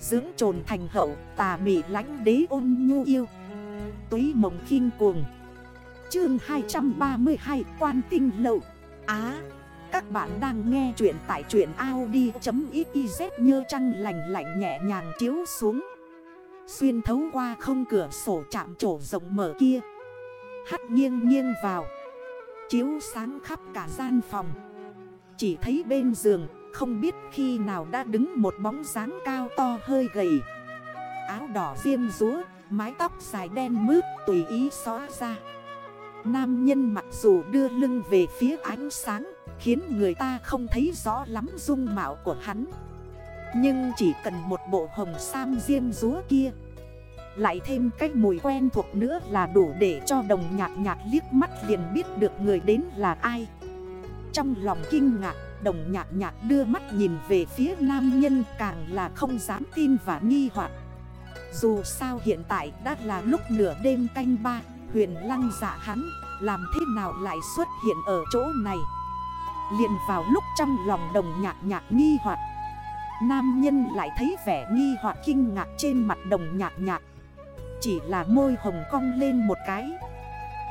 Dưỡng trồn thành hậu, tà mị lánh đế ôn nhu yêu. Túy mộng khinh cuồng. Chương 232 Quan tinh lậu. Á, Các bạn đang nghe chuyện tại chuyện Audi.xyz Nhơ trăng lành lạnh nhẹ nhàng chiếu xuống. Xuyên thấu qua không cửa sổ chạm trổ rộng mở kia. Hắt nghiêng nghiêng vào. Chiếu sáng khắp cả gian phòng. Chỉ thấy bên giường không biết khi nào đã đứng một bóng dáng cao to hơi gầy. Áo đỏ riêng rúa, Mái tóc dài đen mướt tùy ý xóa ra. Nam nhân mặc dù đưa lưng về phía ánh sáng, Khiến người ta không thấy rõ lắm dung mạo của hắn. Nhưng chỉ cần một bộ hồng sam riêng rúa kia, Lại thêm cách mùi quen thuộc nữa là đủ để cho đồng nhạc nhạc liếc mắt liền biết được người đến là ai. Trong lòng kinh ngạc, Đồng nhạc nhạc đưa mắt nhìn về phía nam nhân càng là không dám tin và nghi hoặc. Dù sao hiện tại đã là lúc nửa đêm canh ba, Huyền lăng dạ hắn, làm thế nào lại xuất hiện ở chỗ này? Liền vào lúc trong lòng đồng nhạc nhạc nghi hoặc, Nam nhân lại thấy vẻ nghi hoặc kinh ngạc trên mặt đồng nhạc nhạc. Chỉ là môi hồng cong lên một cái,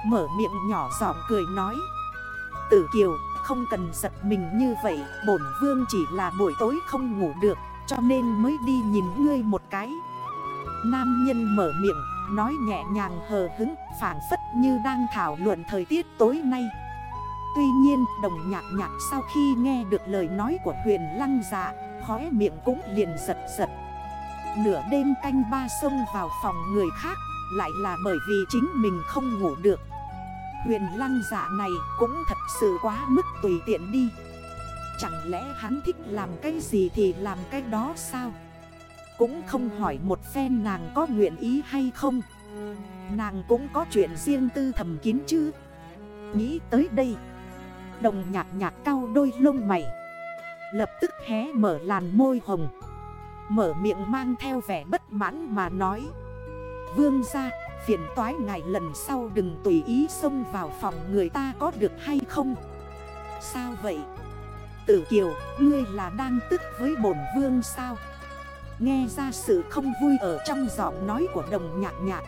Mở miệng nhỏ giọng cười nói, Tử Kiều không cần giật mình như vậy, Bổn vương chỉ là buổi tối không ngủ được, Cho nên mới đi nhìn ngươi một cái. Nam nhân mở miệng, Nói nhẹ nhàng hờ hứng Phản phất như đang thảo luận thời tiết tối nay. Tuy nhiên, đồng nhạc nhạc sau khi nghe được lời nói của huyền lăng dạ Khóe miệng cũng liền giật giật. Nửa đêm canh ba sông vào phòng người khác, Lại là bởi vì chính mình không ngủ được. Huyền lăng dạ này cũng thật sự quá mức tùy tiện đi. Chẳng lẽ hắn thích làm cái gì thì làm cái đó sao? Cũng không hỏi một phen nàng có nguyện ý hay không. Nàng cũng có chuyện riêng tư thầm kín chứ. Nghĩ tới đây, Đồng nhạc nhạc cao đôi lông mày. Lập tức hé mở làn môi hồng. Mở miệng mang theo vẻ bất mãn mà nói. Vương ra phiền toái ngài lần sau đừng tùy ý xông vào phòng người ta có được hay không? Sao vậy? Tử Kiều, ngươi là đang tức với bổn vương sao? Nghe ra sự không vui ở trong giọng nói của đồng nhạc nhạc.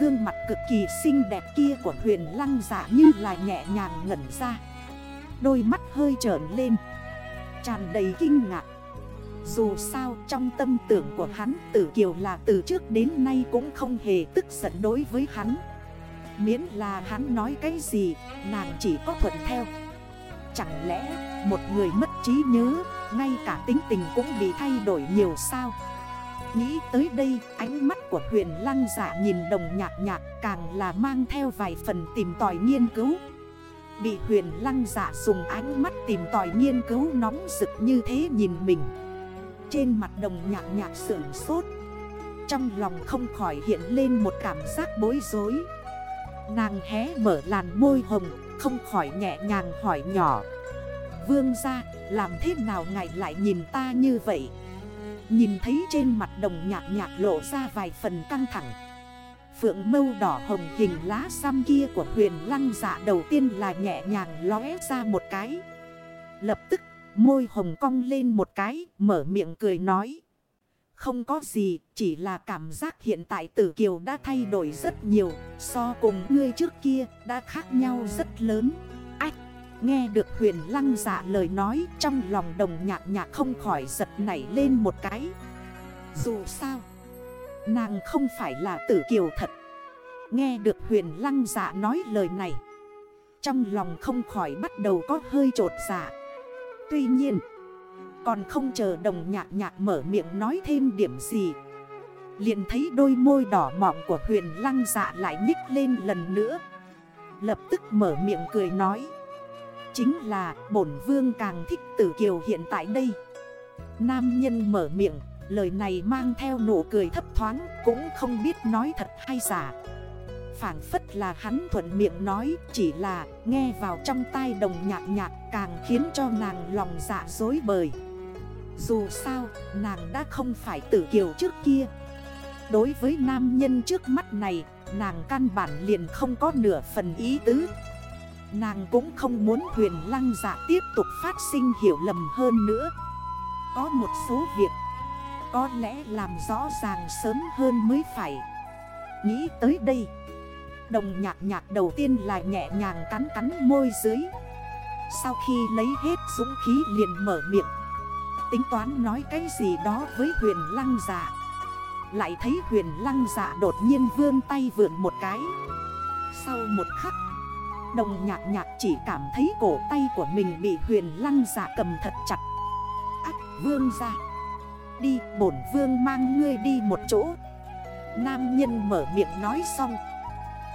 Gương mặt cực kỳ xinh đẹp kia của huyền lăng giả như là nhẹ nhàng ngẩn ra. Đôi mắt hơi trởn lên. Tràn đầy kinh ngạc. Dù sao trong tâm tưởng của hắn Tử Kiều là từ trước đến nay cũng không hề tức giận đối với hắn. Miễn là hắn nói cái gì, Nàng chỉ có thuận theo. Chẳng lẽ một người mất trí nhớ, Ngay cả tính tình cũng bị thay đổi nhiều sao? Nghĩ tới đây, ánh mắt của huyền lăng giả nhìn đồng nhạc nhạc Càng là mang theo vài phần tìm tòi nghiên cứu. Bị huyền lăng giả dùng ánh mắt tìm tòi nghiên cứu nóng rực như thế nhìn mình. Trên mặt đồng nhạc nhạc sưởng sốt. Trong lòng không khỏi hiện lên một cảm giác bối rối. Nàng hé mở làn môi hồng, Không khỏi nhẹ nhàng hỏi nhỏ. Vương ra làm thế nào ngài lại nhìn ta như vậy? Nhìn thấy trên mặt đồng nhạc nhạc lộ ra vài phần căng thẳng. Phượng mâu đỏ hồng hình lá xăm kia của huyền lăng dạ đầu tiên là nhẹ nhàng lóe ra một cái. Lập tức môi hồng cong lên một cái, mở miệng cười nói. Không có gì, chỉ là cảm giác hiện tại tử kiều đã thay đổi rất nhiều, So cùng ngươi trước kia đã khác nhau rất lớn. Ách, nghe được huyền lăng dạ lời nói, trong lòng đồng nhạc nhạc không khỏi giật nảy lên một cái. Dù sao, Nàng không phải là tử kiều thật. Nghe được huyền lăng dạ nói lời này, Trong lòng không khỏi bắt đầu có hơi trột dạ. Tuy nhiên, Còn không chờ đồng nhạc nhạc mở miệng nói thêm điểm gì, liền thấy đôi môi đỏ mọng của huyền lăng dạ lại nhích lên lần nữa. Lập tức mở miệng cười nói, Chính là bổn vương càng thích tử kiều hiện tại đây. Nam nhân mở miệng, Lời này mang theo nụ cười thấp thoáng, Cũng không biết nói thật hay giả. Phản phất là hắn thuận miệng nói, Chỉ là nghe vào trong tai đồng nhạc nhạc Càng khiến cho nàng lòng dạ dối bời. Dù sao, nàng đã không phải tử kiều trước kia. Đối với nam nhân trước mắt này, Nàng căn bản liền không có nửa phần ý tứ. Nàng cũng không muốn huyền lăng dạ tiếp tục phát sinh hiểu lầm hơn nữa. Có một số việc, Có lẽ làm rõ ràng sớm hơn mới phải. Nghĩ tới đây Đồng nhạc nhạc đầu tiên là nhẹ nhàng cắn cắn môi dưới. Sau khi lấy hết dũng khí liền mở miệng. Tính toán nói cái gì đó với huyền lăng dạ. Lại thấy huyền lăng dạ đột nhiên vươn tay vượn một cái. Sau một khắc, Đồng nhạc nhạc chỉ cảm thấy cổ tay của mình bị huyền lăng dạ cầm thật chặt. Ác vương ra. Đi, bổn vương mang ngươi đi một chỗ. Nam nhân mở miệng nói xong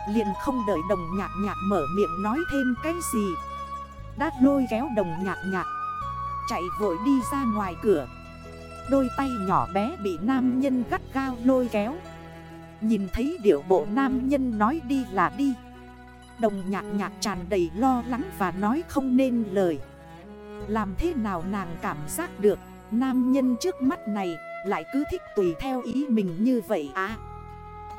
Liền không đợi đồng nhạc nhạc mở miệng nói thêm cái gì. Đát lôi kéo đồng nhạc nhạc, Chạy vội đi ra ngoài cửa. Đôi tay nhỏ bé bị nam nhân gắt gao lôi kéo. Nhìn thấy điệu bộ nam nhân nói đi là đi. Đồng nhạc nhạc tràn đầy lo lắng và nói không nên lời. Làm thế nào nàng cảm giác được, Nam nhân trước mắt này lại cứ thích tùy theo ý mình như vậy à?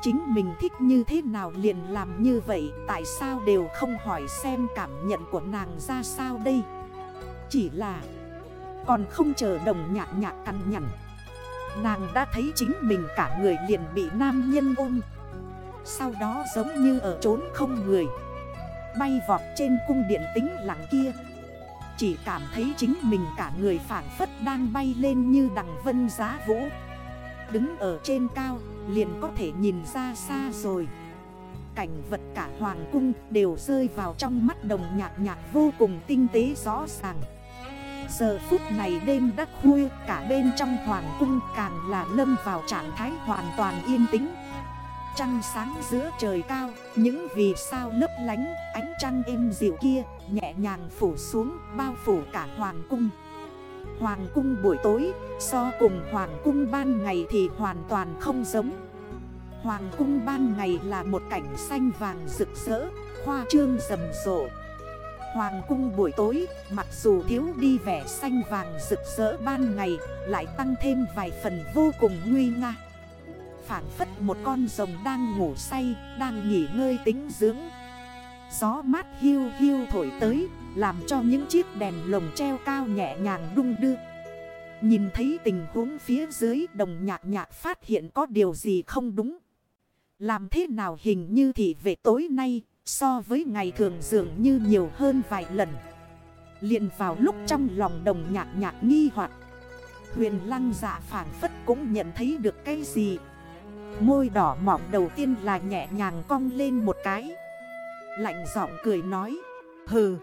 Chính mình thích như thế nào liền làm như vậy, Tại sao đều không hỏi xem cảm nhận của nàng ra sao đây? Chỉ là, Còn không chờ đồng nhạc nhạc cắn nhằn. Nàng đã thấy chính mình cả người liền bị nam nhân ôm. Sau đó giống như ở trốn không người. Bay vọt trên cung điện tính lặng kia. Chỉ cảm thấy chính mình cả người phản phất đang bay lên như đằng vân giá vũ. Đứng ở trên cao liền có thể nhìn ra xa rồi. Cảnh vật cả hoàng cung đều rơi vào trong mắt đồng nhạc nhạc vô cùng tinh tế rõ ràng. Giờ phút này đêm đã khuya cả bên trong hoàng cung càng là lâm vào trạng thái hoàn toàn yên tĩnh. Trăng sáng giữa trời cao, những vì sao lấp lánh, ánh trăng êm dịu kia nhẹ nhàng phủ xuống bao phủ cả hoàng cung. Hoàng cung buổi tối so cùng hoàng cung ban ngày thì hoàn toàn không giống. Hoàng cung ban ngày là một cảnh xanh vàng rực rỡ, hoa trương rầm rộ. Hoàng cung buổi tối mặc dù thiếu đi vẻ xanh vàng rực rỡ ban ngày Lại tăng thêm vài phần vô cùng nguy nga. Phản phất một con rồng đang ngủ say, đang nghỉ ngơi tính dưỡng. Gió mát hiu hiu thổi tới làm cho những chiếc đèn lồng treo cao nhẹ nhàng đung đưa. Nhìn thấy tình huống phía dưới, đồng nhạc nhạc phát hiện có điều gì không đúng. Làm thế nào hình như thì về tối nay, so với ngày thường dường như nhiều hơn vài lần. Liền vào lúc trong lòng đồng nhạc nhạc nghi hoặc, Huyền lăng dạ phản phất cũng nhận thấy được cái gì. Môi đỏ mỏng đầu tiên là nhẹ nhàng cong lên một cái, Lạnh giọng cười nói, Hừ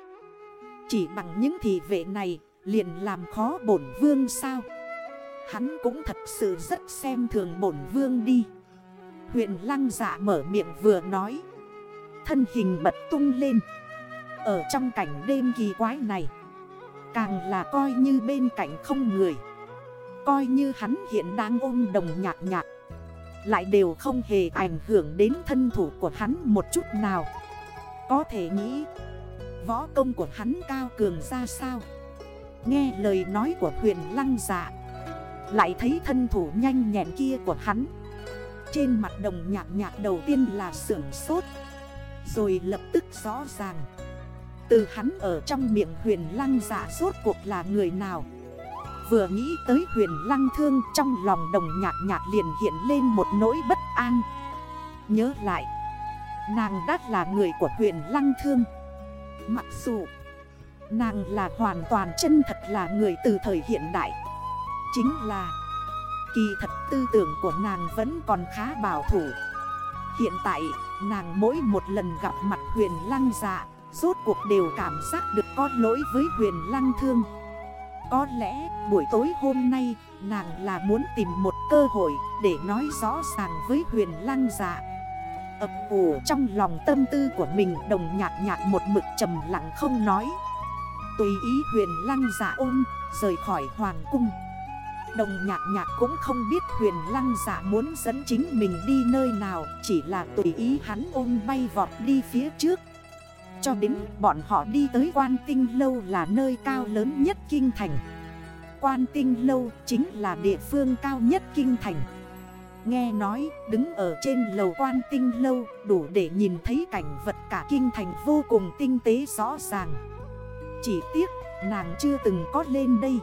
chỉ bằng những thị vệ này, liền làm khó bổn vương sao? Hắn cũng thật sự rất xem thường bổn vương đi. Huyện lăng dạ mở miệng vừa nói. Thân hình bật tung lên. Ở trong cảnh đêm kỳ quái này, Càng là coi như bên cạnh không người. Coi như hắn hiện đang ôm đồng nhạc nhạc, lại đều không hề ảnh hưởng đến thân thủ của hắn một chút nào. Có thể nghĩ Võ công của hắn cao cường ra sao? Nghe lời nói của huyền lăng dạ Lại thấy thân thủ nhanh nhẹn kia của hắn. Trên mặt đồng nhạc nhạc đầu tiên là sưởng sốt, Rồi lập tức rõ ràng. Từ hắn ở trong miệng huyền lăng dạ sốt cuộc là người nào? Vừa nghĩ tới huyền lăng thương, trong lòng đồng nhạc nhạc liền hiện lên một nỗi bất an. Nhớ lại, Nàng đắt là người của huyền lăng thương. Mặc dù Nàng là hoàn toàn chân thật là người từ thời hiện đại, Chính là Kỳ thật tư tưởng của nàng vẫn còn khá bảo thủ. Hiện tại, nàng mỗi một lần gặp mặt huyền lăng dạ Rốt cuộc đều cảm giác được có lỗi với huyền lăng thương. Có lẽ buổi tối hôm nay, nàng là muốn tìm một cơ hội để nói rõ ràng với huyền lăng dạ ập ủ trong lòng tâm tư của mình, đồng nhạc nhạc một mực trầm lặng không nói. Tùy ý huyền lăng giả ôm, rời khỏi hoàng cung. Đồng nhạc nhạc cũng không biết huyền lăng giả muốn dẫn chính mình đi nơi nào, Chỉ là tùy ý hắn ôm bay vọt đi phía trước. Cho đến bọn họ đi tới quan tinh lâu là nơi cao lớn nhất kinh thành. Quan tinh lâu chính là địa phương cao nhất kinh thành. Nghe nói, đứng ở trên lầu quan tinh lâu, đủ để nhìn thấy cảnh vật cả kinh thành vô cùng tinh tế rõ ràng. Chỉ tiếc, nàng chưa từng có lên đây.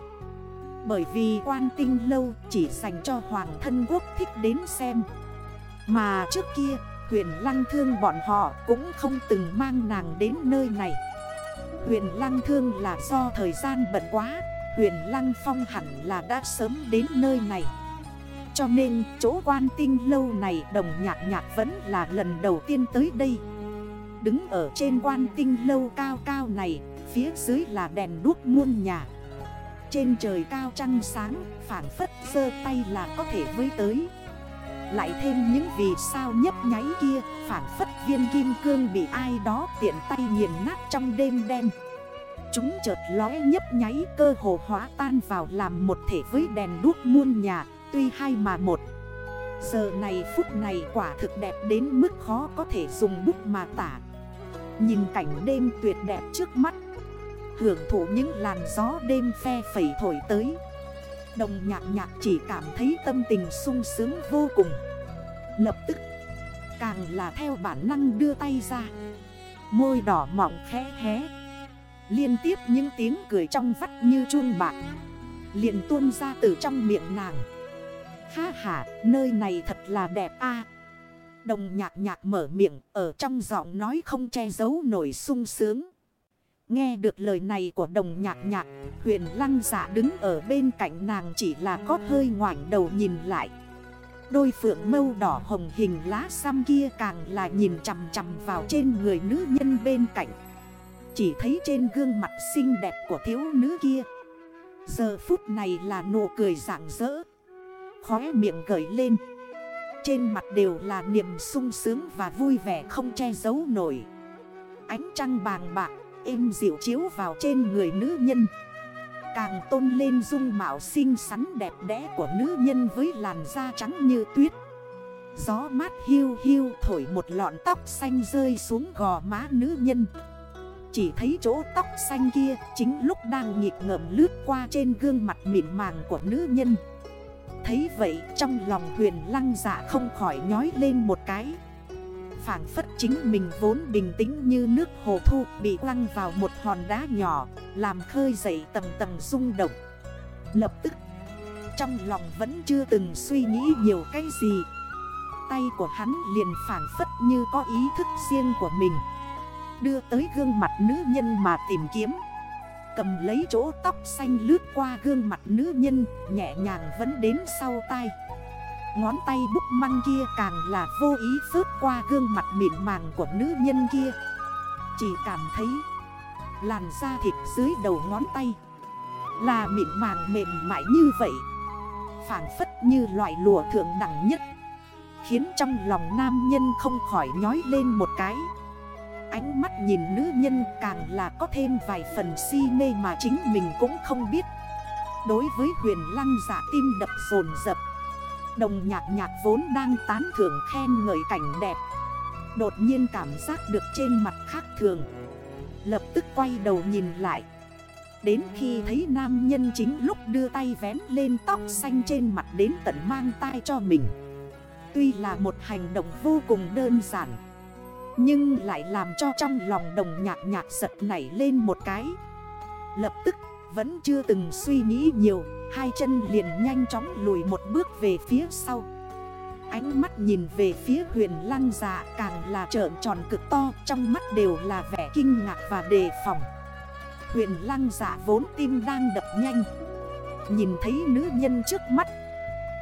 Bởi vì quan tinh lâu chỉ dành cho hoàng thân quốc thích đến xem. Mà trước kia, huyền lăng thương bọn họ cũng không từng mang nàng đến nơi này. Huyền lăng thương là do thời gian bận quá, Huyền lăng phong hẳn là đã sớm đến nơi này. Cho nên, chỗ quan tinh lâu này đồng nhạc nhạc vẫn là lần đầu tiên tới đây. Đứng ở trên quan tinh lâu cao cao này, Phía dưới là đèn đuốc muôn nhà. Trên trời cao trăng sáng Phản phất sơ tay là có thể với tới. Lại thêm những vì sao nhấp nháy kia Phản phất viên kim cương bị ai đó tiện tay nghiền nát trong đêm đen. Chúng chợt lóe nhấp nháy cơ hồ hóa tan vào làm một thể với đèn đuốc muôn nhà. Tuy hai mà một. Giờ này phút này quả thực đẹp đến mức khó có thể dùng bút mà tả. Nhìn cảnh đêm tuyệt đẹp trước mắt. Hưởng thụ những làn gió đêm phe phẩy thổi tới. Đồng nhạc nhạc chỉ cảm thấy tâm tình sung sướng vô cùng. Lập tức, Càng là theo bản năng đưa tay ra. Môi đỏ mỏng khẽ hé. Liên tiếp những tiếng cười trong vắt như chuông bạc. Liền tuôn ra từ trong miệng nàng. Ha ha, nơi này thật là đẹp a Đồng nhạc nhạc mở miệng ở trong giọng nói không che giấu nổi sung sướng. Nghe được lời này của đồng nhạc nhạc, huyền lăng giả đứng ở bên cạnh nàng chỉ là có hơi ngoảnh đầu nhìn lại. Đôi phượng mâu đỏ hồng hình lá xăm kia càng là nhìn chằm chằm vào trên người nữ nhân bên cạnh. Chỉ thấy trên gương mặt xinh đẹp của thiếu nữ kia. Giờ phút này là nụ cười rạng rỡ. Khóe miệng gởi lên. Trên mặt đều là niềm sung sướng và vui vẻ không che giấu nổi. Ánh trăng bàng bạc, êm dịu chiếu vào trên người nữ nhân. Càng tôn lên dung mạo xinh xắn đẹp đẽ của nữ nhân với làn da trắng như tuyết. Gió mát hiu hiu thổi một lọn tóc xanh rơi xuống gò má nữ nhân. Chỉ thấy chỗ tóc xanh kia chính lúc đang nhịp ngợm lướt qua trên gương mặt mịn màng của nữ nhân. Thấy vậy, trong lòng huyền lăng dạ không khỏi nhói lên một cái. Phản phất chính mình vốn bình tĩnh như nước hồ thu Bị lăng vào một hòn đá nhỏ, Làm khơi dậy tầng tầng rung động. Lập tức, Trong lòng vẫn chưa từng suy nghĩ nhiều cái gì. Tay của hắn liền phản phất như có ý thức riêng của mình. Đưa tới gương mặt nữ nhân mà tìm kiếm. Cầm lấy chỗ tóc xanh lướt qua gương mặt nữ nhân, Nhẹ nhàng vẫn đến sau tay Ngón tay bút măng kia càng là vô ý phớt qua gương mặt mịn màng của nữ nhân kia. Chỉ cảm thấy làn da thịt dưới đầu ngón tay Là mịn màng mềm mại như vậy Phản phất như loại lùa thượng đẳng nhất, Khiến trong lòng nam nhân không khỏi nhói lên một cái. Ánh mắt nhìn nữ nhân càng là có thêm vài phần si mê mà chính mình cũng không biết. Đối với huyền lăng giả tim đập rồn rập, Đồng nhạc nhạc vốn đang tán thưởng khen ngợi cảnh đẹp. Đột nhiên cảm giác được trên mặt khác thường, Lập tức quay đầu nhìn lại. Đến khi thấy nam nhân chính lúc đưa tay vén lên tóc xanh trên mặt đến tận mang tay cho mình. Tuy là một hành động vô cùng đơn giản nhưng lại làm cho trong lòng đồng nhạc nhạc giật nảy lên một cái. Lập tức, vẫn chưa từng suy nghĩ nhiều, Hai chân liền nhanh chóng lùi một bước về phía sau. Ánh mắt nhìn về phía huyền lăng dạ càng là trợn tròn cực to, Trong mắt đều là vẻ kinh ngạc và đề phòng. Huyền lăng dạ vốn tim đang đập nhanh. Nhìn thấy nữ nhân trước mắt,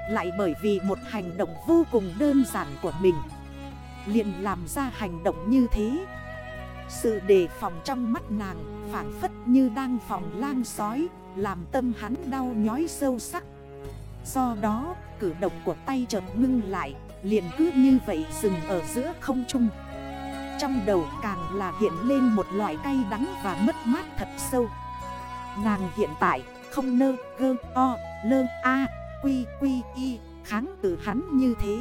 Lại bởi vì một hành động vô cùng đơn giản của mình liền làm ra hành động như thế. Sự đề phòng trong mắt nàng phản phất như đang phòng lang sói, Làm tâm hắn đau nhói sâu sắc. Do đó, cử động của tay chợt ngưng lại, Liền cứ như vậy dừng ở giữa không trung. Trong đầu càng là hiện lên một loại cay đắng và mất mát thật sâu. Nàng hiện tại không nơ gơ o lơ a quy quy y, kháng từ hắn như thế.